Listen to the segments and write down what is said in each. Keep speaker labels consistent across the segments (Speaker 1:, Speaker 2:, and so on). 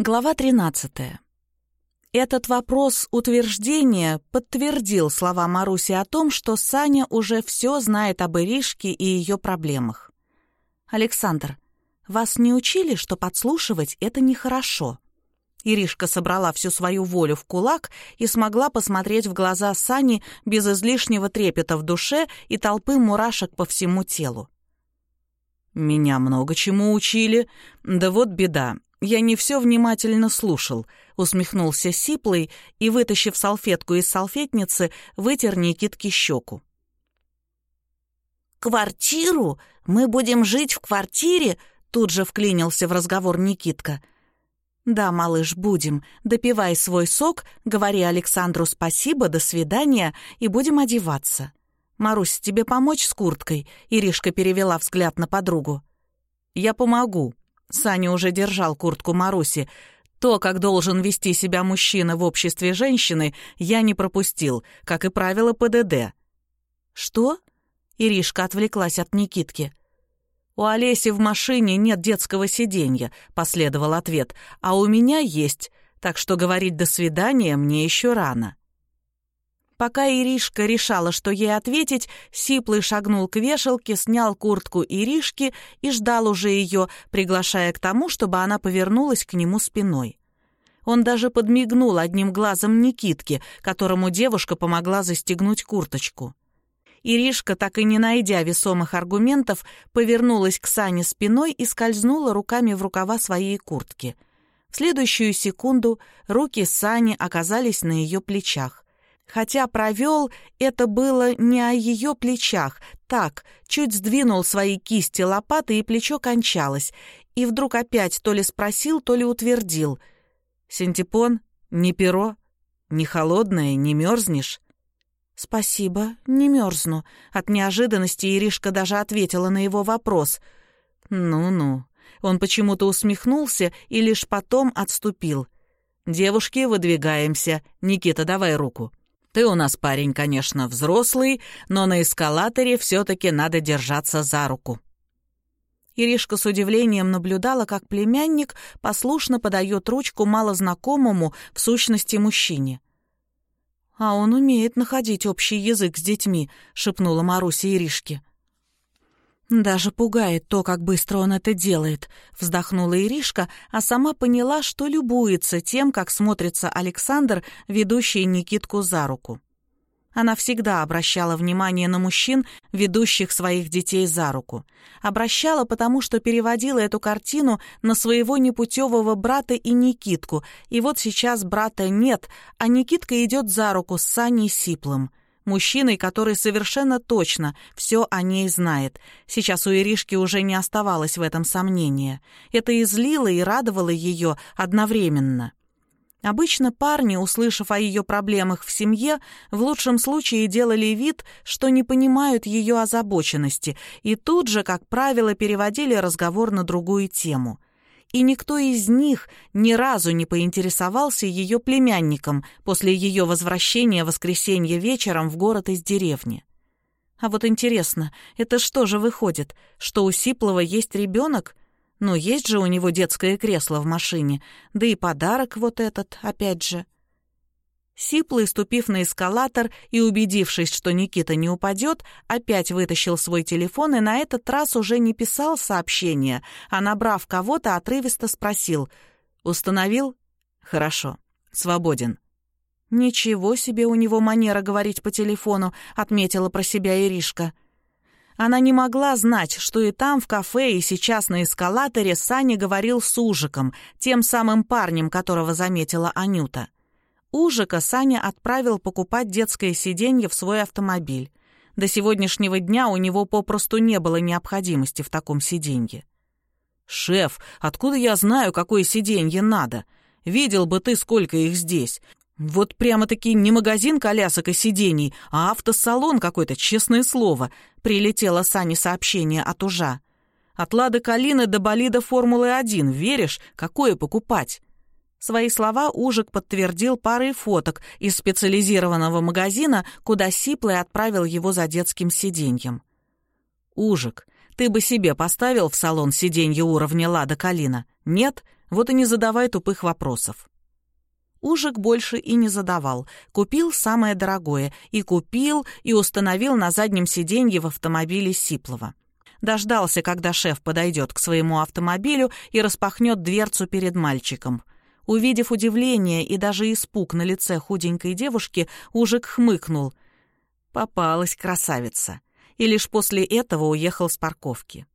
Speaker 1: Глава 13. Этот вопрос утверждения подтвердил слова Маруси о том, что Саня уже все знает об Иришке и ее проблемах. «Александр, вас не учили, что подслушивать — это нехорошо?» Иришка собрала всю свою волю в кулак и смогла посмотреть в глаза Сани без излишнего трепета в душе и толпы мурашек по всему телу.
Speaker 2: «Меня много чему учили. Да вот беда. «Я не все внимательно слушал», — усмехнулся Сиплый и, вытащив салфетку из салфетницы, вытер Никитке щеку.
Speaker 3: «Квартиру? Мы будем жить в квартире?» — тут же вклинился в разговор Никитка.
Speaker 1: «Да, малыш, будем. Допивай свой сок, говори Александру спасибо, до свидания, и будем одеваться. Марусь, тебе помочь с курткой?» — Иришка перевела взгляд на подругу.
Speaker 2: «Я помогу», Саня уже держал куртку Маруси. То, как должен вести себя мужчина в обществе женщины, я не пропустил, как и правило ПДД.
Speaker 1: «Что?» — Иришка отвлеклась от Никитки.
Speaker 2: «У Олеси в машине нет детского сиденья», — последовал ответ, «а у меня есть, так что говорить «до свидания» мне еще рано».
Speaker 1: Пока Иришка решала, что ей ответить, Сиплый шагнул к вешалке, снял куртку Иришки и ждал уже ее, приглашая к тому, чтобы она повернулась к нему спиной. Он даже подмигнул одним глазом Никитке, которому девушка помогла застегнуть курточку. Иришка, так и не найдя весомых аргументов, повернулась к Сане спиной и скользнула руками в рукава своей куртки. В следующую секунду руки Сани оказались на ее плечах. Хотя провел это было не о ее плечах. Так, чуть сдвинул свои кисти лопаты, и плечо кончалось. И вдруг опять то ли спросил, то ли утвердил.
Speaker 2: «Синтепон? Не перо? Не холодное? Не мерзнешь?»
Speaker 1: «Спасибо, не мерзну». От неожиданности Иришка даже ответила на его вопрос.
Speaker 2: «Ну-ну». Он почему-то усмехнулся и лишь потом отступил. «Девушки, выдвигаемся. Никита, давай руку». Ты у нас парень, конечно, взрослый, но на эскалаторе все-таки надо держаться за руку».
Speaker 1: Иришка с удивлением наблюдала, как племянник послушно подает ручку малознакомому, в сущности, мужчине. «А он умеет находить общий язык с детьми», — шепнула Маруся Иришке. «Даже пугает то, как быстро он это делает», — вздохнула Иришка, а сама поняла, что любуется тем, как смотрится Александр, ведущий Никитку за руку. Она всегда обращала внимание на мужчин, ведущих своих детей за руку. Обращала, потому что переводила эту картину на своего непутевого брата и Никитку, и вот сейчас брата нет, а Никитка идет за руку с Саней Сиплым — мужчиной, который совершенно точно все о ней знает. Сейчас у Иришки уже не оставалось в этом сомнения. Это и злило, и радовало ее одновременно. Обычно парни, услышав о ее проблемах в семье, в лучшем случае делали вид, что не понимают ее озабоченности, и тут же, как правило, переводили разговор на другую тему и никто из них ни разу не поинтересовался ее племянником после ее возвращения воскресенье вечером в город из деревни. А вот интересно, это что же выходит, что у Сиплова есть ребенок? Ну, есть же у него детское кресло в машине, да и подарок вот этот, опять же — Сиплый, ступив на эскалатор и убедившись, что Никита не упадет, опять вытащил свой телефон и на этот раз уже не писал сообщение, а, набрав кого-то, отрывисто спросил «Установил?» «Хорошо. Свободен». «Ничего себе у него манера говорить по телефону», — отметила про себя Иришка. Она не могла знать, что и там, в кафе, и сейчас на эскалаторе Саня говорил с Ужиком, тем самым парнем, которого заметила Анюта. Ужика Саня отправил покупать детское сиденье в свой автомобиль. До сегодняшнего дня у него попросту не было необходимости в таком сиденье.
Speaker 2: «Шеф, откуда я знаю, какое сиденье надо? Видел бы ты, сколько их здесь. Вот прямо-таки не магазин колясок и сидений, а автосалон какой-то, честное слово», — прилетело Сане сообщение от Ужа. «От Лады Калины до болида Формулы-1, веришь, какое покупать?»
Speaker 1: Свои слова Ужик подтвердил парой фоток из специализированного магазина, куда Сиплый отправил его за детским сиденьем.
Speaker 2: «Ужик, ты бы себе поставил в салон сиденье уровня «Лада Калина»? Нет? Вот и не задавай тупых вопросов».
Speaker 1: Ужик больше и не задавал. Купил самое дорогое. И купил, и установил на заднем сиденье в автомобиле Сиплова. Дождался, когда шеф подойдет к своему автомобилю и распахнет дверцу перед мальчиком. Увидев удивление и даже испуг на лице худенькой девушки, Ужик хмыкнул. Попалась красавица. И лишь после этого уехал с парковки.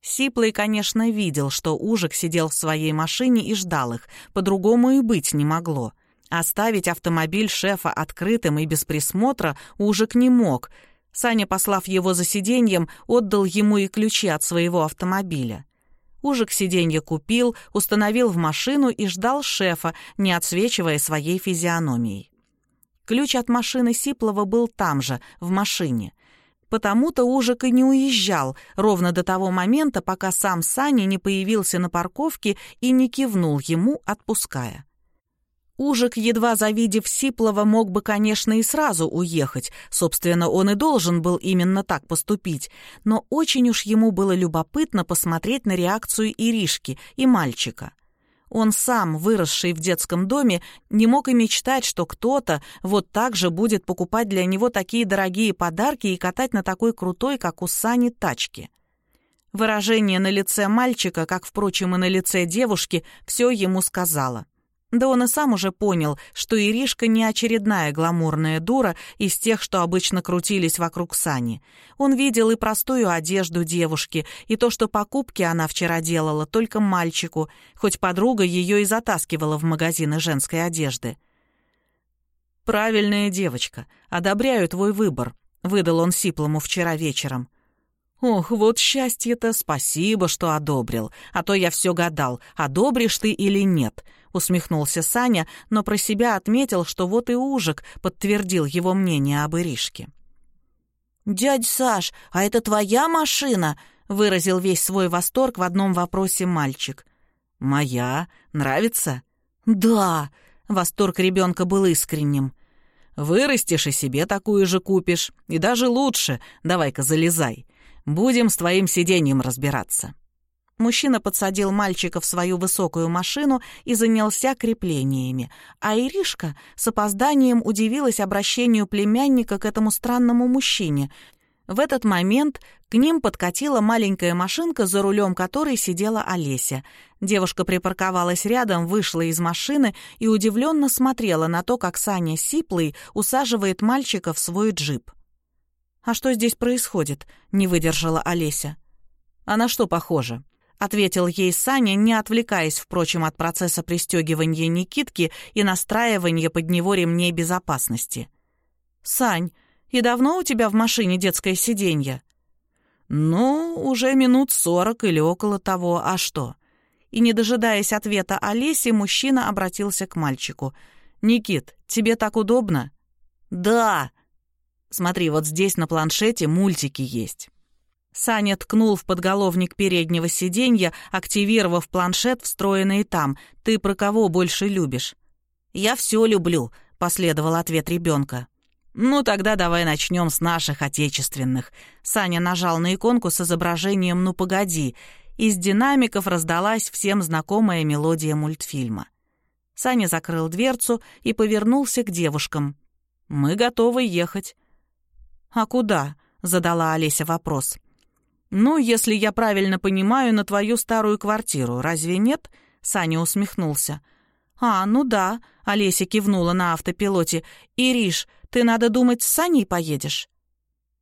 Speaker 1: Сиплый, конечно, видел, что Ужик сидел в своей машине и ждал их, по-другому и быть не могло. Оставить автомобиль шефа открытым и без присмотра Ужик не мог — Саня, послав его за сиденьем, отдал ему и ключи от своего автомобиля. Ужик сиденье купил, установил в машину и ждал шефа, не отсвечивая своей физиономией. Ключ от машины Сиплова был там же, в машине. Потому-то Ужик и не уезжал, ровно до того момента, пока сам Саня не появился на парковке и не кивнул ему, отпуская. Ужик, едва завидев Сиплова, мог бы, конечно, и сразу уехать. Собственно, он и должен был именно так поступить. Но очень уж ему было любопытно посмотреть на реакцию Иришки и мальчика. Он сам, выросший в детском доме, не мог и мечтать, что кто-то вот так же будет покупать для него такие дорогие подарки и катать на такой крутой, как у Сани, тачке. Выражение на лице мальчика, как, впрочем, и на лице девушки, все ему сказала. Да он и сам уже понял, что Иришка не очередная гламурная дура из тех, что обычно крутились вокруг Сани. Он видел и простую одежду девушки, и то, что покупки она вчера делала только мальчику, хоть подруга ее и затаскивала в магазины женской одежды. «Правильная девочка. Одобряю твой выбор», — выдал он Сиплому вчера вечером. «Ох, вот счастье-то, спасибо, что одобрил, а то я все гадал, одобришь ты или нет», — усмехнулся Саня, но про себя отметил, что вот и Ужик подтвердил его мнение об Иришке.
Speaker 3: «Дядь Саш, а это твоя машина?» — выразил весь свой восторг в одном вопросе мальчик.
Speaker 2: «Моя? Нравится?»
Speaker 3: «Да!»
Speaker 1: — восторг ребенка был искренним.
Speaker 2: «Вырастешь и себе такую же купишь. И даже лучше. Давай-ка залезай. Будем с твоим сиденьем разбираться».
Speaker 1: Мужчина подсадил мальчика в свою высокую машину и занялся креплениями, а Иришка с опозданием удивилась обращению племянника к этому странному мужчине. В этот момент к ним подкатила маленькая машинка, за рулем которой сидела Олеся. Девушка припарковалась рядом, вышла из машины и удивленно смотрела на то, как Саня Сиплый усаживает мальчика в свой джип. «А что здесь происходит?» — не выдержала Олеся.
Speaker 2: «А на что похоже?»
Speaker 1: Ответил ей Саня, не отвлекаясь, впрочем, от процесса пристегивания Никитки и настраивания под него ремней безопасности. «Сань, и давно у тебя в машине детское сиденье?»
Speaker 2: «Ну, уже минут сорок или около того, а что?»
Speaker 1: И, не дожидаясь ответа Олеси, мужчина обратился к мальчику. «Никит, тебе так удобно?»
Speaker 3: «Да!»
Speaker 2: «Смотри, вот здесь на планшете мультики есть.
Speaker 1: Саня ткнул в подголовник переднего сиденья, активировав планшет, встроенный там. «Ты про кого больше любишь?»
Speaker 3: «Я все люблю», — последовал ответ ребенка.
Speaker 2: «Ну, тогда давай начнем с наших отечественных».
Speaker 1: Саня нажал на иконку с изображением «Ну, погоди». Из динамиков раздалась всем знакомая мелодия мультфильма. Саня закрыл дверцу и повернулся к девушкам.
Speaker 2: «Мы готовы ехать».
Speaker 1: «А куда?» — задала Олеся вопрос.
Speaker 2: «Ну, если я правильно понимаю, на твою старую квартиру, разве нет?» Саня усмехнулся.
Speaker 1: «А, ну да», — Олеся кивнула на автопилоте. «Ириш, ты, надо думать, с Саней поедешь?»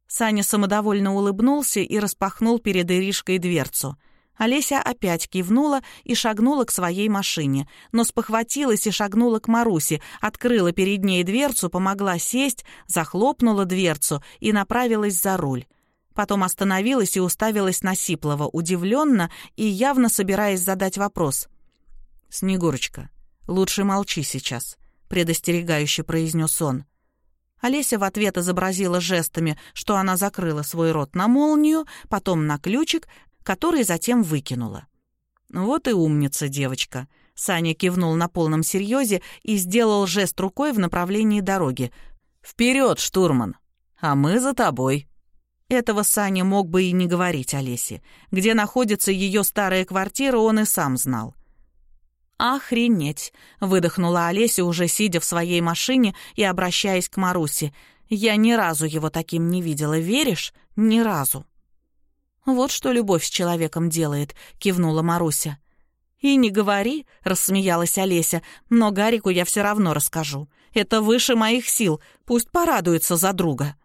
Speaker 1: Саня самодовольно улыбнулся и распахнул перед Иришкой дверцу. Олеся опять кивнула и шагнула к своей машине, но спохватилась и шагнула к Марусе, открыла перед ней дверцу, помогла сесть, захлопнула дверцу и направилась за руль. Потом остановилась и уставилась на Сиплова, удивленно и явно собираясь задать вопрос.
Speaker 2: «Снегурочка, лучше молчи сейчас», — предостерегающе произнес он.
Speaker 1: Олеся в ответ изобразила жестами, что она закрыла свой рот на молнию, потом на ключик, который затем выкинула.
Speaker 2: «Вот и умница, девочка», — Саня кивнул на полном серьезе и сделал жест рукой в направлении дороги. «Вперед, штурман! А мы за тобой!»
Speaker 1: Этого Саня мог бы и не говорить Олесе. Где находится ее старая квартира, он и сам знал. «Охренеть!» — выдохнула Олеся, уже сидя в своей машине и обращаясь к Марусе. «Я ни разу его таким не видела, веришь? Ни разу!» «Вот что любовь с человеком делает», — кивнула Маруся. «И не говори», — рассмеялась Олеся, «но Гарику я все равно расскажу. Это выше моих сил, пусть порадуется за друга».